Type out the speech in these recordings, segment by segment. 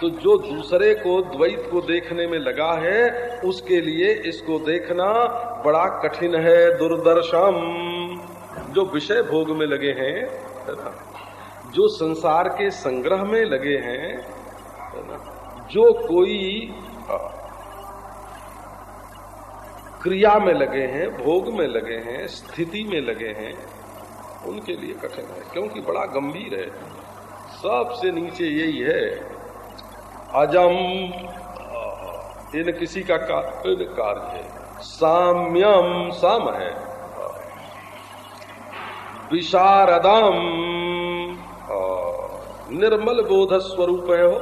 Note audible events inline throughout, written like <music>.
तो जो दूसरे को द्वैत को देखने में लगा है, उसके लिए इसको देखना बड़ा कठिन है, दुर्दर्शम। जो विषय भोग में लगे हैं जो संसार के संग्रह में लगे हैं जो कोई क्रिया में लगे हैं, भोग में लगे हैं, स्थिति में लगे हैं, उनके लिए कठिन है, क्योंकि बड़ा गंभीर है। सबसे नीचे यही है। अजम। इन किसी का कार्य है। साम्यम सम है। विशारदम। निर्मल बोध स्वरूप है हो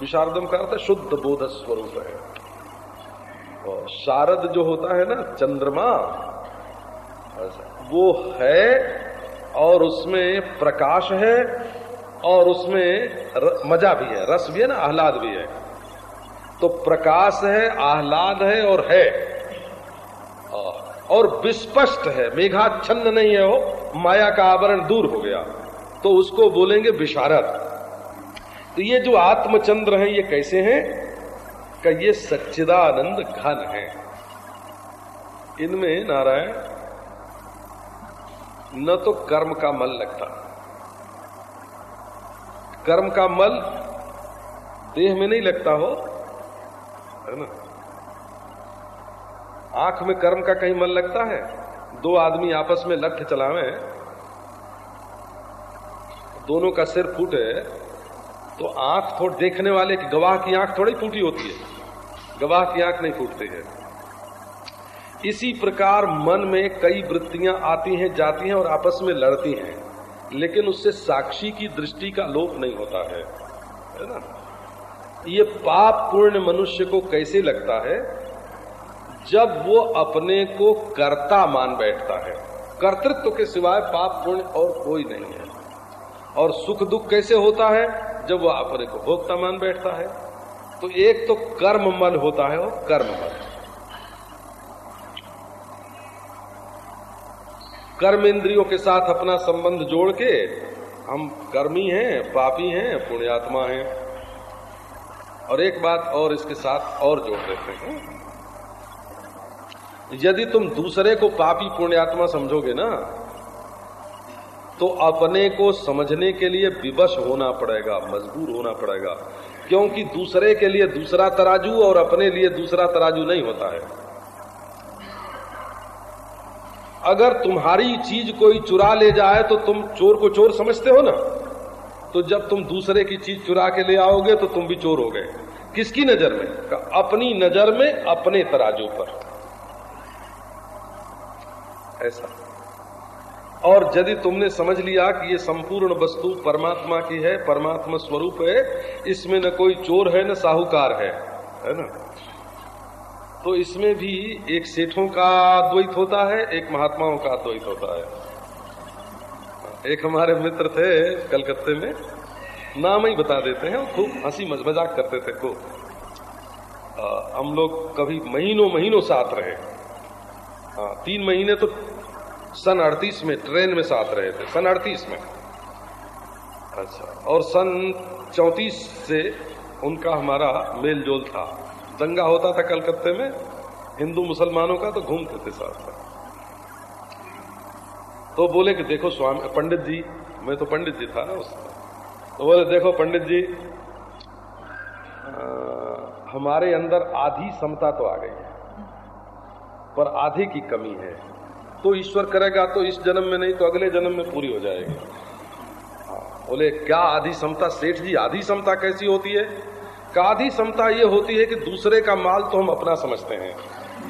विशारदम का अर्थ शुद्ध बोध स्वरूप है। शारद जो होता है ना, चंद्रमा, वो है और उसमें प्रकाश है। और उसमें मज़ा भी है, रस भी है ना, आह्लाद भी है। तो प्रकाश है, आह्लाद है और है। और विस्पष्ट है मेघा मेघाच्छन्न नहीं है वो, माया का आवरण दूर हो गया। तो उसको बोलेंगे विशारद। तो ये जो आत्मचंद्र है, ये कैसे हैं? का ये सच्चिदानंद घन है। इनमें नारायण, न तो कर्म का मल लगता। कर्म का मल देह में नहीं लगता हो, है ना? आँख में कर्म का कहीं मल लगता है, दो आदमी आपस में लठ चलावे, दोनों का सिर फूटे तो आँख थोड़ी देखने वाले की गवाह की आँख थोड़ी फूटी होती है, गवाह की आँख नहीं फूटती है। इसी प्रकार मन में कई वृत्तियाँ आती हैं, जाती हैं और आपस में लड़ती हैं। लेकिन उससे साक्षी की दृष्टि का लोप नहीं होता है है ना? ये पाप पूर्ण मनुष्य को कैसे लगता है? जब वो अपने को कर्ता मान बैठता है। कर्तृत्व के सिवाय पाप पुण्य और कोई नहीं है। और सुख दुख कैसे होता है? जब वह अपने को भोक्ता मान बैठता है। तो एक तो कर्म मल होता है और कर्म मल। कर्म इंद्रियों के साथ अपना संबंध जोड़ के हम कर्मी हैं, पापी हैं, पुण्यात्मा हैं। और एक बात और इसके साथ और जोड़ देते हैं। यदि तुम दूसरे को पापी पुण्यात्मा समझोगे ना तो अपने को समझने के लिए विवश होना पड़ेगा, मजबूर होना पड़ेगा। क्योंकि दूसरे के लिए दूसरा तराजू और अपने लिए दूसरा तराजू नहीं होता है। अगर तुम्हारी चीज़ कोई चुरा ले जाए तो तुम चोर को चोर समझते हो ना? तो जब तुम दूसरे की चीज़ चुरा के ले आओगे तो तुम भी चोर हो गए। किसकी नज़र में? अपनी नज़र में, अपने तराजू पर। ऐसा। और यदि तुमने समझ लिया कि ये संपूर्ण वस्तु परमात्मा की है, परमात्मा स्वरूप है, इसमें न कोई चोर है, न साहूकार है है ना? तो इसमें भी एक सेठों का द्वैत होता है, एक महात्माओं का द्वैत होता है। एक हमारे मित्र थे कलकत्ते में, नाम ही बता देते हैं खूब हँसी मज़ाक करते थे, खूब। हम लोग कभी महीनों महीनों साथ रहे। हाँ तीन महीने तो सन अड़तीस में ट्रेन में साथ रहे थे, सन अड़तीस में। अच्छा और सन चौतीस से उनका हमारा मेल जोल था। दंगा होता था कलकत्ते में हिंदू मुसलमानों का तो घूमते थे साथ में तो बोले कि देखो स्वामी पंडित जी मैं तो पंडित जी था ना उस तो बोले देखो पंडित जी आ, हमारे अंदर आधी समता तो आ गई है पर आधे की कमी है। तो ईश्वर करेगा तो इस जन्म में नहीं तो अगले जन्म में पूरी हो जाएगी। बोले क्या आधी समता सेठ जी आधी समता कैसी होती है? आधी समता ये होती है कि दूसरे का माल तो हम अपना समझते हैं।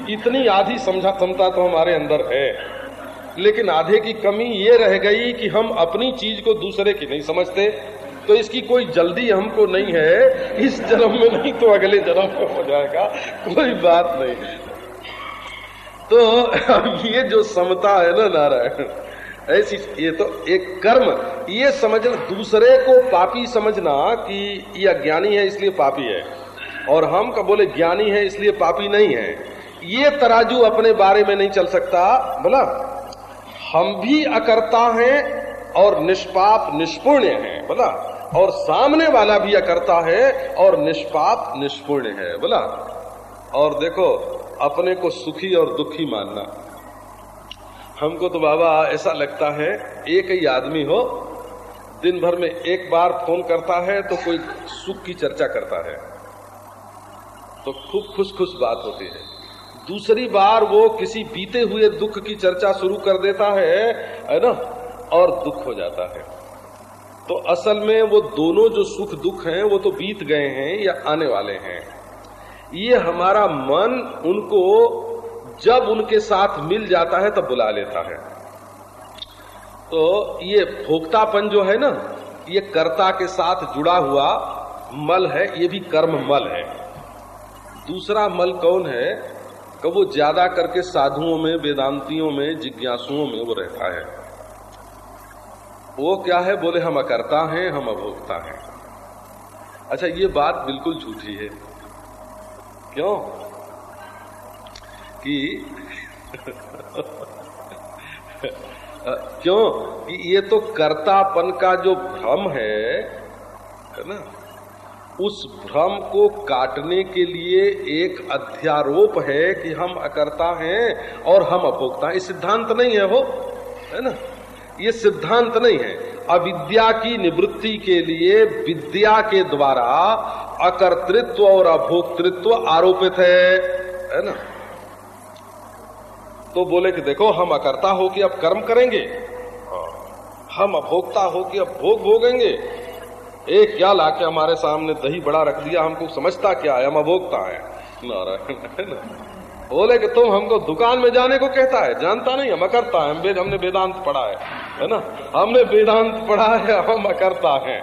इतनी आधी समझा समता तो हमारे अंदर है। लेकिन आधे की कमी ये रह गई कि हम अपनी चीज़ को दूसरे की नहीं समझते तो इसकी कोई जल्दी हमको नहीं है। इस जन्म में नहीं तो अगले जन्म में हो जाएगा। कोई बात नहीं। तो ये जो समता है ना नारायण ऐसी, ये तो एक कर्म। ये समझना दूसरे को पापी समझना कि ये अज्ञानी है, इसलिए पापी है। और हम का बोले, ज्ञानी है, इसलिए पापी नहीं है। ये तराजू अपने बारे में नहीं चल सकता। बोला, हम भी अकर्ता हैं और निष्पाप, निष्पुण्य हैं। बोला, और सामने वाला भी अकर्ता है और निष्पाप, निष्पुण्य है। बोला, और देखो, अपने को सुखी और दुखी मानना। हमको तो बाबा ऐसा लगता है, एक ही आदमी हो, दिन भर में एक बार फ़ोन करता है तो कोई सुख की चर्चा करता है। तो खूब खुश खुश बात होती है। दूसरी बार वो किसी बीते हुए दुख की चर्चा शुरू कर देता है है ना, और दुख हो जाता है। तो असल में वो दोनों जो सुख दुख हैं, वो तो बीत गए हैं या आने वाले हैं। ये हमारा मन उनको जब उनके साथ मिल जाता है तब बुला लेता है। तो ये भोक्तापन जो है ना, ये कर्ता के साथ जुड़ा हुआ मल है, ये भी कर्म मल है। दूसरा मल कौन है, कि वो ज़्यादा करके साधुओं में, वेदांतियों में, जिज्ञासुओं में वो रहता है। वो क्या है, बोले, हम अकर्ता हैं, हम अभोक्ता हैं। अच्छा ये बात बिल्कुल झूठी है। क्यों? कि क्यों? कि ये तो कर्तापन का जो भ्रम है है ना? उस भ्रम को काटने के लिए एक अध्यारोप है कि हम अकर्ता हैं और हम अपोक्ता हैं। सिद्धांत नहीं है वो, है ना? ये सिद्धांत नहीं है। अविद्या की निवृत्ति के लिए विद्या के द्वारा अकर्तृत्व और अभोक्तृत्व आरोपित है है ना? तो बोले कि देखो हम अकर्ता हो कि अब कर्म करेंगे। हम अभोक्ता हो कि अब भोग भोगेंगे। एक क्या लाके हमारे सामने दही बड़ा रख दिया हमको समझता क्या है हम अभोक्ता है। नारायण बोले कि तुम हमको दुकान में जाने को कहता है। जानता नहीं हम अकर्ता है हमने वेदांत पढ़ा है है ना? हमने वेदांत पढ़ा है हम अकर्ता है।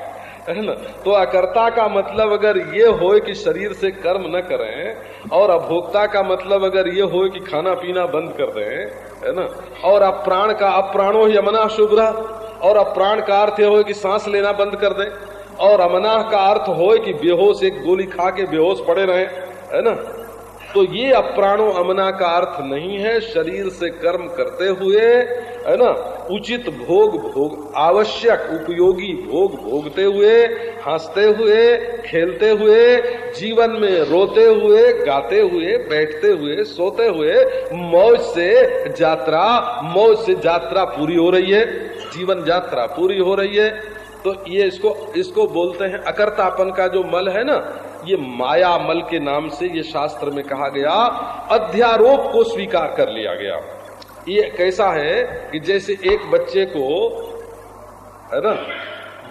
है ना? तो अकर्ता का मतलब अगर ये हो कि शरीर से कर्म न करें और अभोक्ता का मतलब अगर ये हो कि खाना पीना बंद कर दें, है ना? और अप्राण का अप्राणो ही अमना शुभ और अप्राण का अर्थ हो कि सांस लेना बंद कर दें, और अमनाह का अर्थ हो कि बेहोश, एक गोली खा के बेहोश पड़े रहे, है ना? तो ये अप्राणो अमना का अर्थ नहीं है, शरीर से कर्म करते हुए, है ना, उचित भोग भोग, आवश्यक, उपयोगी भोग भोगते हुए, हँसते हुए, खेलते हुए, जीवन में रोते हुए, गाते हुए, बैठते हुए, सोते हुए, मौज से यात्रा, मौज से यात्रा पूरी हो रही है, जीवन यात्रा पूरी हो रही है। तो ये इसको इसको बोलते हैं अकर्तापन का जो मल है ना ये माया मल के नाम से ये शास्त्र में कहा गया, अध्यारोप को स्वीकार कर लिया गया। ये कैसा है कि जैसे एक बच्चे को, है ना,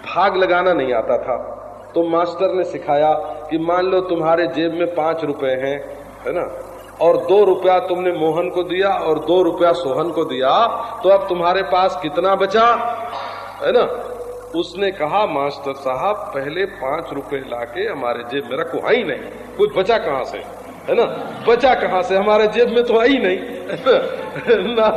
भाग लगाना नहीं आता था तो मास्टर ने सिखाया कि मान लो तुम्हारे जेब में पाँच रुपए हैं, है ना, और दो रुपया तुमने मोहन को दिया और दो रुपया सोहन को दिया तो अब तुम्हारे पास कितना बचा, है ना उसने कहा, मास्टर साहब, पहले पाँच रुपए लाके हमारे जेब में रखो, आई नहीं। कुछ बचा कहाँ से? है ना? बचा कहाँ से? हमारे जेब में तो आई नहीं। <laughs> ना,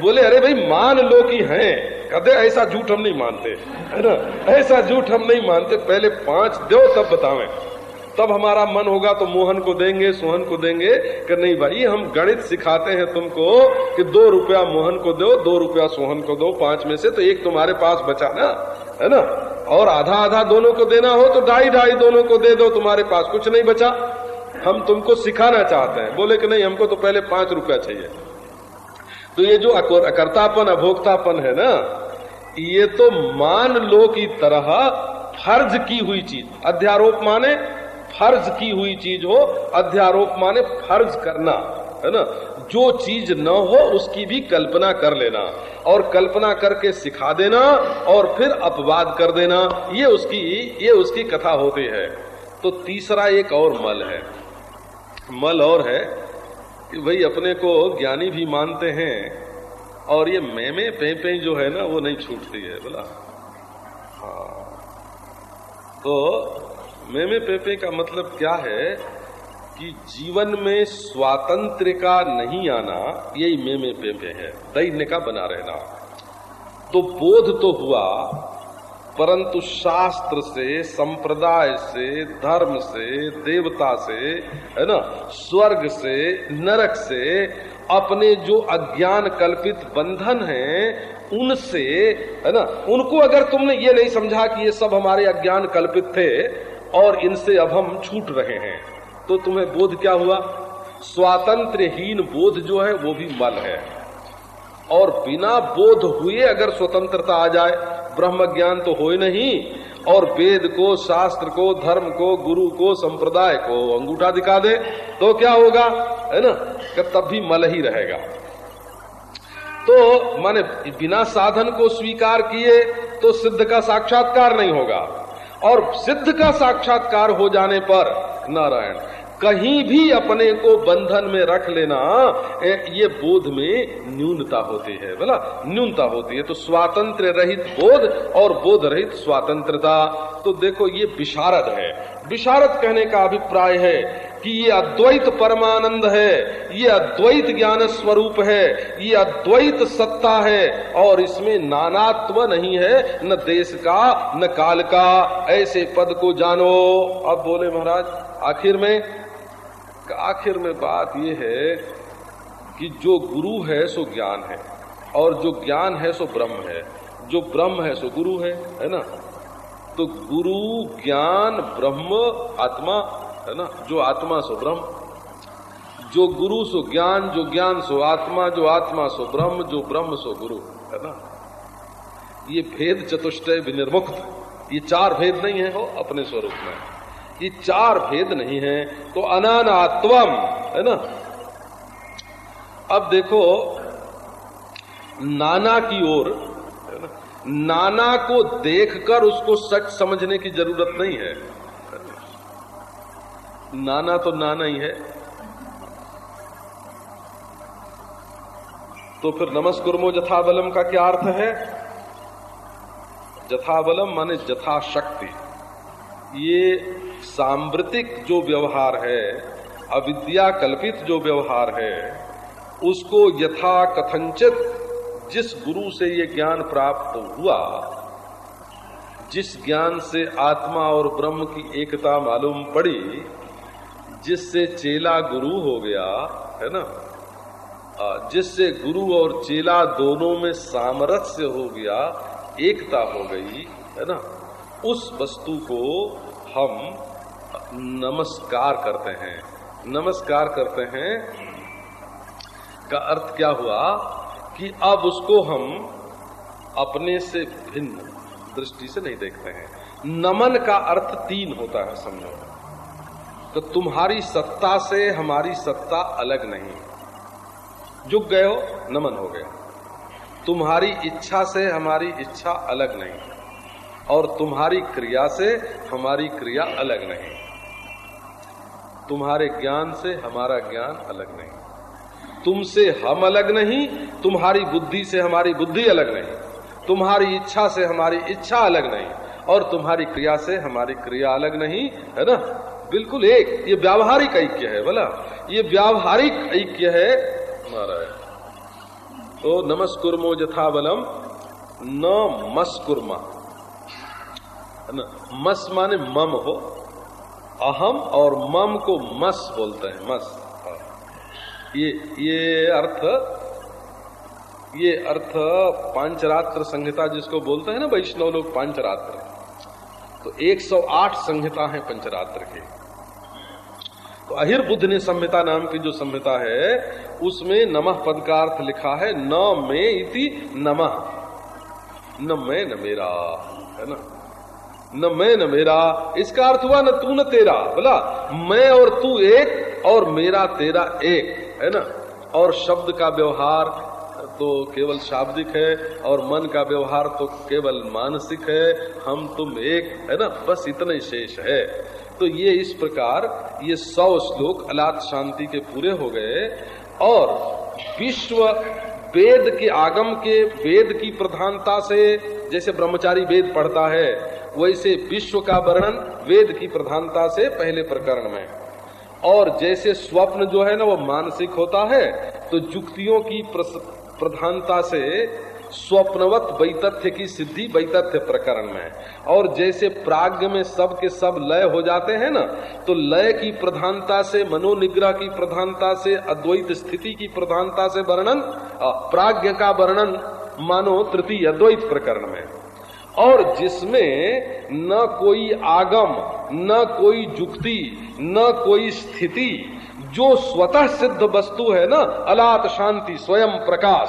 बोले, अरे भाई, मान लो कि है। कदे ऐसा झूठ हम नहीं मानते। है ना? ऐसा झूठ हम नहीं मानते। पहले पाँच दो, तब बतावें। तब हमारा मन होगा तो मोहन को देंगे, सोहन को देंगे कि नहीं भाई, हम गणित सिखाते हैं तुमको कि दो रुपया मोहन को दो दो रुपया सोहन को दो, पाँच में से तो एक तुम्हारे पास बचा ना, है ना? और आधा आधा दोनों को देना हो तो ढाई ढाई दोनों को दे दो, तुम्हारे पास कुछ नहीं बचा। हम तुमको सिखाना चाहते हैं, बोले कि नहीं, हमको तो पहले पाँच रुपया चाहिए। तो ये जो अकर्तापन, अभोक्तापन है ना, ये तो मान लो की तरह फ़र्ज़ की हुई चीज़। अध्यारोप माने फ़र्ज़ की हुई चीज़ हो, अध्यारोप माने फ़र्ज़ करना, है ना? जो चीज़ न हो, उसकी भी कल्पना कर लेना, और कल्पना करके सिखा देना, और फिर अपवाद कर देना, ये उसकी ये उसकी कथा होती है। तो तीसरा एक और मल है। मल और है कि भाई, अपने को ज्ञानी भी मानते हैं, और ये मैमे पे पे जो है ना, वो नहीं छूटती है, बोला। हाँ। तो मेमे पेपे का मतलब क्या है कि जीवन में स्वातंत्र का नहीं आना, यही मेमे पेपे है। दैन्य का बना रहना। तो बोध तो हुआ, परंतु शास्त्र से, संप्रदाय से, धर्म से, देवता से, है ना, स्वर्ग से, नरक से, अपने जो अज्ञान कल्पित बंधन हैं, उनसे, है ना, उनको अगर तुमने ये नहीं समझा कि ये सब हमारे अज्ञान कल्पित थे और इनसे अब हम छूट रहे हैं। तो तुम्हें बोध क्या हुआ? स्वातंत्रहीन बोध जो है, वो भी मल है। और बिना बोध हुए अगर स्वतंत्रता आ जाए ब्रह्म ज्ञान तो हो नहीं, और वेद को, शास्त्र को, धर्म को, गुरु को, संप्रदाय को अंगूठा दिखा दे तो क्या होगा? है ना? कि तब भी मल ही रहेगा। तो माने बिना साधन को स्वीकार किए तो सिद्ध का साक्षात्कार नहीं होगा। और सिद्ध का साक्षात्कार हो जाने पर, नारायण, कहीं भी अपने को बंधन में रख लेना ये बोध में न्यूनता होती है, बोला? न्यूनता होती है तो स्वातंत्र रहित बोध और बोध रहित स्वातंत्रता। तो देखो, ये विशारद है। विशारद कहने का अभिप्राय है कि ये अद्वैत परमानंद है, ये अद्वैत ज्ञान स्वरूप है, ये अद्वैत सत्ता है, और इसमें नानात्व नहीं है, न देश का, न काल का। ऐसे पद को जानो। अब बोले महाराज, आखिर में आखिर में बात यह है कि जो गुरु है, सो ज्ञान है, और जो ज्ञान है, सो ब्रह्म है। जो ब्रह्म है, सो गुरु है है ना? तो गुरु, ज्ञान, ब्रह्म, आत्मा है ना? जो आत्मा सो ब्रह्म। जो गुरु सो ज्ञान, जो ज्ञान सो आत्मा, जो आत्मा सो ब्रह्म, जो ब्रह्म सो गुरु, है ना? ये भेद चतुष्टय विनिर्मुक्त। ये चार भेद नहीं है, हो, अपने स्वरूप में। ये चार भेद नहीं है तो अनानात्वम, है ना? अब देखो, नाना की ओर नाना को देखकर उसको सच समझने की ज़रूरत नहीं है। नाना तो नाना ही है। तो फिर नमस्कुर्मो जथाबलम का क्या अर्थ है? जथाबलम माने जथाशक्ति। ये सांवृतिक जो व्यवहार है अविद्या कल्पित जो व्यवहार है, उसको यथा कथनचित जिस गुरु से ये ज्ञान प्राप्त हुआ, जिस ज्ञान से आत्मा और ब्रह्म की एकता मालूम पड़ी जिससे चेला गुरु हो गया, है ना? जिससे गुरु और चेला दोनों में सामरस्य हो गया, एकता हो गई, है ना? उस वस्तु को हम नमस्कार करते हैं। नमस्कार करते हैं। का अर्थ क्या हुआ? कि अब उसको हम अपने से भिन्न दृष्टि से नहीं देखते हैं। नमन का अर्थ तीन होता है समझो। तो तुम्हारी सत्ता से हमारी सत्ता अलग नहीं। झुक गए हो, नमन हो गया तुम्हारी इच्छा से हमारी इच्छा अलग नहीं, और तुम्हारी क्रिया से हमारी क्रिया अलग नहीं। तुम्हारे ज्ञान से हमारा ज्ञान अलग नहीं। तुमसे हम अलग नहीं, तुम्हारी बुद्धि से हमारी बुद्धि अलग नहीं। तुम्हारी इच्छा से हमारी इच्छा अलग नहीं, और तुम्हारी क्रिया से हमारी क्रिया अलग नहीं, है ना? बिल्कुल एक। ये व्यावहारिक ऐक्य है बोला ये व्यावहारिक ऐक्य है महाराज तो नमस्कुर्मो जथाबलम न मस्कुर्मा। मस माने मम हो। अहम और मम को मस बोलते हैं, मस। ये ये अर्थ ये अर्थ पांचरात्र संहिता जिसको बोलते हैं ना, वैष्णव लोग पांचरात्र। तो 108 संहिता है पंचरात्र की। तो ने संहिता नाम की जो संहिता है, उसमें नमः पद का अर्थ लिखा है, न मे इति नमः। न मैं न मेरा, है ना? न मैं न मेरा, इसका अर्थ हुआ न तू न तेरा, बोला, मैं और तू एक, और मेरा तेरा एक, है ना? और शब्द का व्यवहार तो केवल शाब्दिक है, और मन का व्यवहार तो केवल मानसिक है, हम तुम एक, है ना? बस इतना ही शेष है। तो ये इस प्रकार ये सौ श्लोक अलात शांति के पूरे हो गए और विश्व वेद के आगम के वेद की प्रधानता से जैसे ब्रह्मचारी वेद पढ़ता है, वैसे विश्व का वर्णन वेद की प्रधानता से पहले प्रकरण में। और जैसे स्वप्न जो है ना वो मानसिक होता है तो जुक्तियों की प्रधानता से स्वप्नवत वैतथ्य की सिद्धि वैतथ्य प्रकरण में और जैसे प्राग्ञ में सब के सब लय हो जाते हैं ना तो लय की प्रधानता से, मनोनिग्रह की प्रधानता से, अद्वैत स्थिति की प्रधानता से वर्णन प्राग्ञ का वर्णन, मानो तृतीय अद्वैत प्रकरण में। और जिसमें न कोई आगम, न कोई जुक्ति, न कोई स्थिति, जो स्वतः सिद्ध वस्तु है ना, अलात शांति, स्वयं प्रकाश,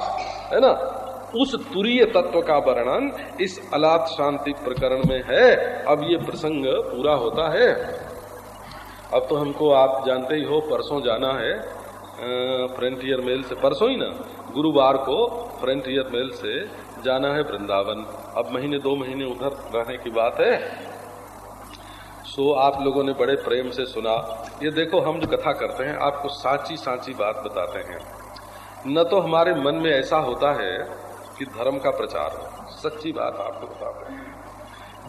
है ना उस तुरीय तत्व का वर्णन इस अलात शांति प्रकरण में है। अब ये प्रसंग पूरा होता है। अब तो हमको आप जानते ही हो, परसों जाना है फ्रंटियर मेल से, परसों ही ना, गुरुवार को फ्रंटियर मेल से जाना है वृंदावन। अब महीने, दो महीने उधर रहने की बात है। सो आप लोगों ने बड़े प्रेम से सुना। ये देखो, हम जो कथा करते हैं, आपको सांची सांची बात बताते हैं। न तो हमारे मन में ऐसा होता है कि धर्म का प्रचार हो। सच्ची बात आपको बताते हैं।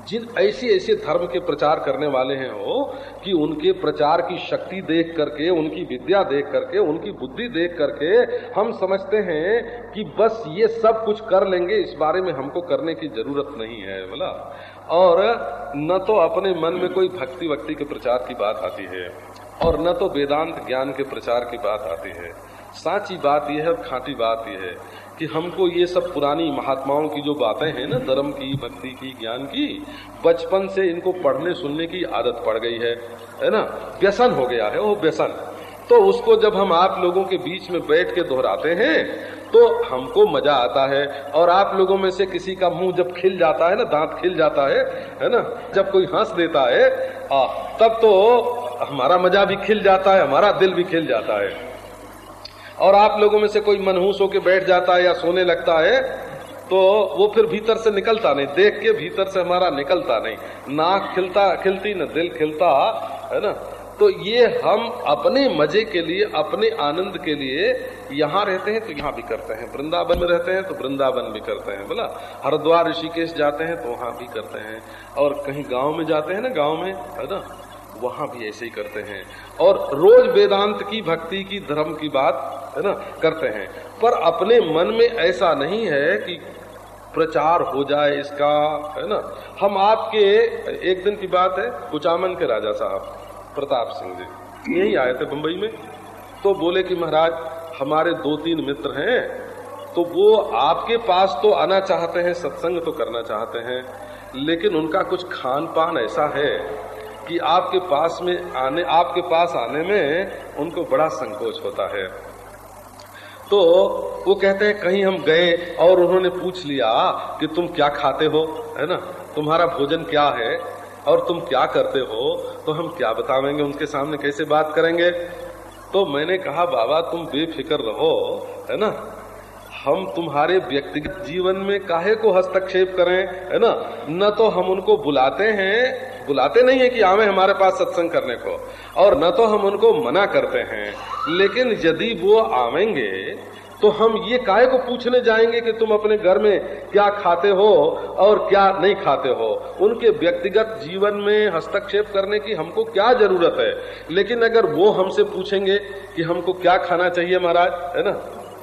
जिन ऐसे ऐसे धर्म के प्रचार करने वाले हैं हो कि उनके प्रचार की शक्ति देख करके, उनकी विद्या देख करके, उनकी बुद्धि देख करके हम समझते हैं कि बस ये सब कुछ कर लेंगे, इस बारे में हमको करने की ज़रूरत नहीं है, बोला। और न तो अपने मन में कोई भक्ति वक्ति के प्रचार की बात आती है, और न तो वेदांत ज्ञान के प्रचार की बात आती है। साची बात यह है खाटी बात यह है। कि हमको ये सब पुरानी महात्माओं की जो बातें हैं ना धर्म की भक्ति की ज्ञान की बचपन से इनको पढ़ने सुनने की आदत पड़ गई है है ना? व्यसन हो गया है वो व्यसन। तो उसको जब हम आप लोगों के बीच में बैठ के दोहराते हैं तो हमको मज़ा आता है। और आप लोगों में से किसी का मुँह जब खिल जाता है ना दांत खिल जाता है है ना? जब कोई हंस देता है आ, तब तो हमारा मज़ा भी खिल जाता है हमारा दिल भी खिल जाता है। और आप लोगों में से कोई मनहूस होकर बैठ जाता है या सोने लगता है तो वो फिर भीतर से निकलता नहीं, देख के भीतर से हमारा निकलता नहीं। नाक खिलता, खिलती न दिल खिलता, है ना? तो ये हम अपने मज़े के लिए, अपने आनंद के लिए यहाँ रहते हैं तो यहाँ भी करते हैं। वृंदावन में रहते हैं तो वृंदावन भी करते हैं, बोला? हरिद्वार ऋषिकेश जाते हैं तो वहाँ भी करते हैं। और कहीं गाँव में जाते हैं ना, गाँव में, है ना? वहाँ भी ऐसे ही करते हैं। और रोज वेदांत की भक्ति की, धर्म की बात, है ना, करते हैं। पर अपने मन में ऐसा नहीं है कि प्रचार हो जाए इसका, है ना। हम आपके, एक दिन की बात है, कुचामन के राजा साहब, प्रताप सिंह जी। यही आए थे बंबई में। तो बोले कि महाराज, हमारे दो तीन मित्र हैं तो वो आपके पास तो आना चाहते हैं, सत्संग तो करना चाहते हैं, लेकिन उनका कुछ खान पान ऐसा है कि आपके पास में आने, आपके पास आने में उनको बड़ा संकोच होता है। तो वो कहते हैं, कहीं हम गए और उन्होंने पूछ लिया कि तुम क्या खाते हो, है ना? तुम्हारा भोजन क्या है और तुम क्या करते हो? तो हम क्या बतावेंगे? उनके सामने कैसे बात करेंगे? तो मैंने कहा, बाबा, तुम बेफिक्र रहो, है ना? हम तुम्हारे व्यक्तिगत जीवन में काहे को हस्तक्षेप करें, है ना? न तो हम उनको बुलाते हैं बुलाते नहीं है कि आवे हमारे पास सत्संग करने को। और न तो हम उनको मना करते हैं, लेकिन यदि वो आवेंगे तो हम ये काय को पूछने जाएँगे कि तुम अपने घर में क्या खाते हो और क्या नहीं खाते हो? उनके व्यक्तिगत जीवन में हस्तक्षेप करने की हमको क्या ज़रूरत है? लेकिन अगर वो हमसे पूछेंगे कि हमको क्या खाना चाहिए महाराज, है ना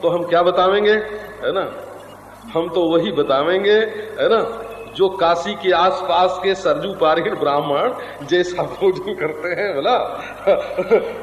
तो हम क्या बतावेंगे? है ना, हम तो वही बतावेंगे, है ना जो काशी के आसपास के सरजू पारिण ब्राह्मण जैसा भोजन करते हैं, बोला?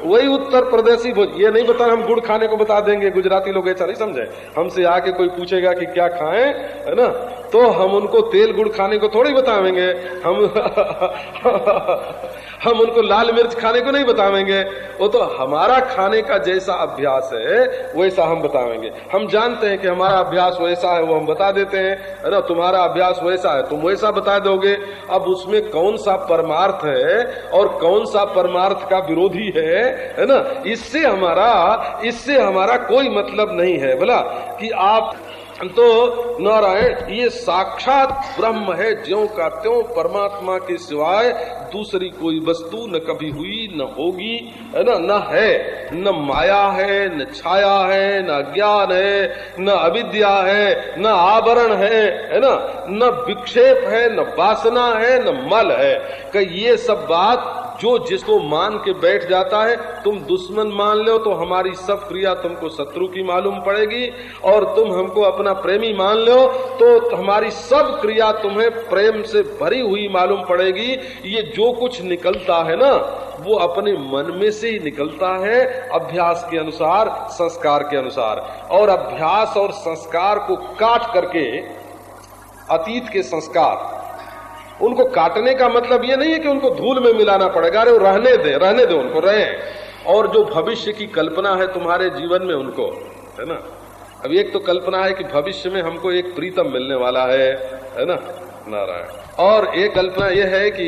वही उत्तर प्रदेशी भोज, ये नहीं बता, हम गुड़ खाने को बता देंगे, गुजराती लोग ऐसा नहीं समझे। हमसे आके कोई पूछेगा कि क्या खाएँ, है ना? तो हम उनको तेल गुड़ खाने को थोड़ी बतावेंगे। हम <laughs> हम उनको लाल मिर्च खाने को नहीं बतावेंगे। वो तो हमारा खाने का जैसा अभ्यास है, वैसा हम बतावेंगे। हम जानते हैं कि हमारा अभ्यास वैसा है, वो हम बता देते हैं। है ना तुम्हारा अभ्यास वैसा है, तुम वैसा बता दोगे। अब उसमें कौन सा परमार्थ है और कौन सा परमार्थ का विरोधी है है ना? इससे हमारा इससे हमारा कोई मतलब नहीं है। बोला कि आप तो नारायण, ये साक्षात ब्रह्म है, ज्यो का त्यों परमात्मा के सिवाय दूसरी कोई वस्तु न कभी हुई, न होगी, है ना? न है, न माया है, न छाया है, न ज्ञान है, न अविद्या है, न आवरण है है ना? न विक्षेप है, न वासना है, न मल है। कि ये सब बात जो जिसको मान के बैठ जाता है, तुम दुश्मन मान लो तो हमारी सब क्रिया तुमको शत्रु की मालूम पड़ेगी, और तुम हमको अपना प्रेमी मान लो तो हमारी सब क्रिया तुम्हें प्रेम से भरी हुई मालूम पड़ेगी। ये जो कुछ निकलता है ना, वो अपने मन में से ही निकलता है अभ्यास के अनुसार, संस्कार के अनुसार। और अभ्यास और संस्कार को काट करके, अतीत के संस्कार उनको काटने का मतलब ये नहीं है कि उनको धूल में मिलाना पड़ेगा। अरे रहने दे रहने दे उनको, रहे। और जो भविष्य की कल्पना है तुम्हारे जीवन में उनको, है ना? अब एक तो कल्पना है कि भविष्य में हमको एक प्रीतम मिलने वाला है है ना, नारायण? और एक कल्पना यह है कि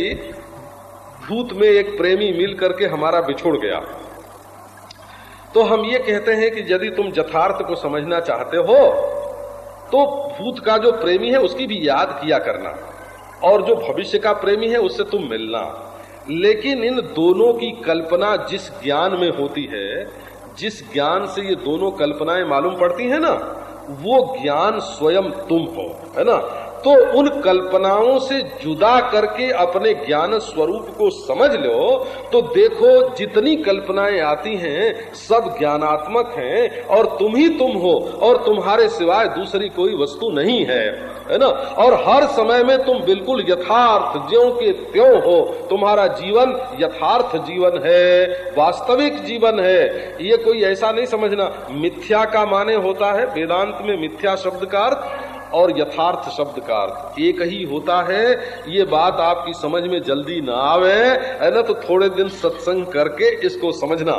भूत में एक प्रेमी मिल करके हमारा बिछोड़ गया। तो हम ये कहते हैं कि यदि तुम यथार्थ को समझना चाहते हो तो भूत का जो प्रेमी है उसकी भी याद किया करना। और जो भविष्य का प्रेमी है, उससे तुम मिलना। लेकिन इन दोनों की कल्पना जिस ज्ञान में होती है, जिस ज्ञान से ये दोनों कल्पनाएँ मालूम पड़ती है ना, वो ज्ञान स्वयं तुम हो, है ना? तो उन कल्पनाओं से जुदा करके अपने ज्ञान स्वरूप को समझ लो तो देखो जितनी कल्पनाएँ आती हैं, सब ज्ञानात्मक हैं, और तुम ही तुम हो, और तुम्हारे सिवाय दूसरी कोई वस्तु नहीं है है ना? और हर समय में तुम बिल्कुल यथार्थ ज्यो के त्यों हो, तुम्हारा जीवन यथार्थ जीवन है, वास्तविक जीवन है। ये कोई ऐसा नहीं समझना। मिथ्या का माने होता है, वेदांत में मिथ्या शब्द का अर्थ और यथार्थ शब्द का अर्थ। एक ही होता है, ये बात आपकी समझ में जल्दी ना आवे, है ना तो थोड़े दिन सत्संग करके इसको समझना।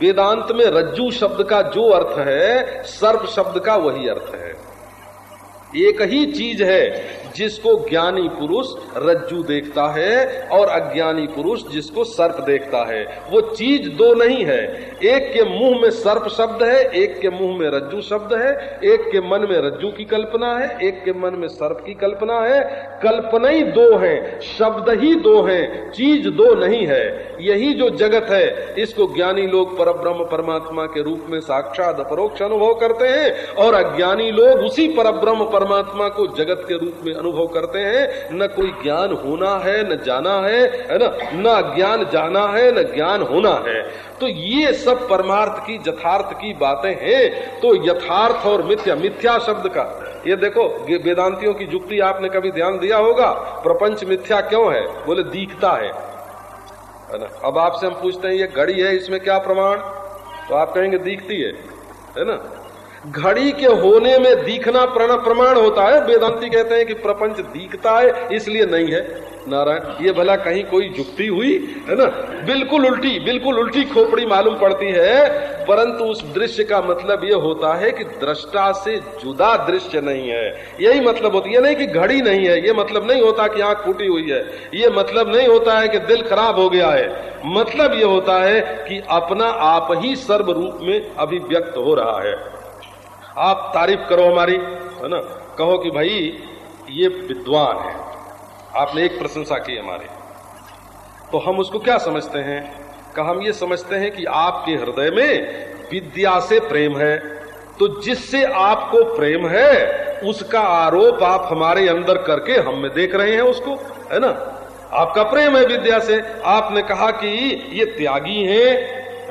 वेदांत में रज्जू शब्द का जो अर्थ है, सर्प शब्द का वही अर्थ है। एक ही चीज़ है, जिसको ज्ञानी पुरुष रज्जू देखता है और अज्ञानी पुरुष जिसको सर्प देखता है। वो चीज़ दो नहीं है। एक के मुँह में सर्प शब्द है, एक के मुँह में रज्जू शब्द है, एक के मन में रज्जू की कल्पना है, एक के मन में सर्प की कल्पना है। कल्पना ही दो है, शब्द ही दो है, चीज़ दो नहीं है। यही जो जगत है, इसको ज्ञानी लोग पर ब्रह्म परमात्मा के रूप में साक्षात परोक्ष अनुभव करते हैं और अज्ञानी लोग उसी पर ब्रह्म परमात्मा को जगत के रूप में अनुभव करते हैं, न कोई ज्ञान होना है, न जाना है है ना? न ज्ञान जाना है, न ज्ञान होना है। तो ये सब परमार्थ की, यथार्थ की बातें हैं। तो यथार्थ और मिथ्या मिथ्या शब्द का। ये देखो वेदांतियों की जुक्ति आपने कभी ध्यान दिया होगा? प्रपंच मिथ्या क्यों है? बोले, दीखता है ना? अब आपसे हम पूछते हैं, ये घड़ी है, इसमें क्या प्रमाण? तो आप कहेंगे, दिखती है। है ना? घड़ी के होने में दिखना प्रमाण होता है। वेदांति कहते हैं कि प्रपंच दिखता है, इसलिए नहीं है। नारायण, ये भला कहीं कोई जुक्ति हुई? है ना? बिल्कुल उल्टी बिल्कुल उल्टी खोपड़ी मालूम पड़ती है। परंतु उस दृश्य का मतलब ये होता है कि दृष्टा से जुदा दृश्य नहीं है। यही मतलब होती है नहीं कि घड़ी नहीं है, ये मतलब नहीं होता कि आँख फूटी हुई है। ये मतलब नहीं होता है कि दिल खराब हो गया है। मतलब ये होता है कि अपना आप ही सर्व रूप में अभिव्यक्त हो रहा है। आप तारीफ़ करो हमारी, है ना? कहो कि भाई, ये विद्वान है। आपने एक प्रशंसा की हमारी। तो हम उसको क्या समझते हैं? का हम ये समझते हैं कि आपके हृदय में विद्या से प्रेम है। तो जिससे आपको प्रेम है, उसका आरोप आप हमारे अंदर करके हम में देख रहे हैं उसको, है ना? आपका प्रेम है विद्या से। आपने कहा कि ये त्यागी है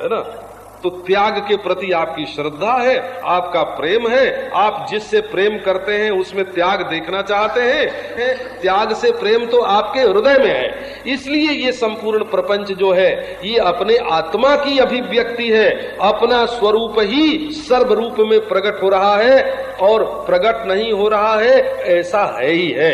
है ना? तो त्याग के प्रति आपकी श्रद्धा है, आपका प्रेम है, आप जिससे प्रेम करते हैं, उसमें त्याग देखना चाहते हैं त्याग से प्रेम तो आपके हृदय में है। इसलिए ये संपूर्ण प्रपंच जो है, ये अपने आत्मा की अभिव्यक्ति है। अपना स्वरूप ही सर्व रूप में प्रकट हो रहा है और प्रकट नहीं हो रहा है, ऐसा है ही है।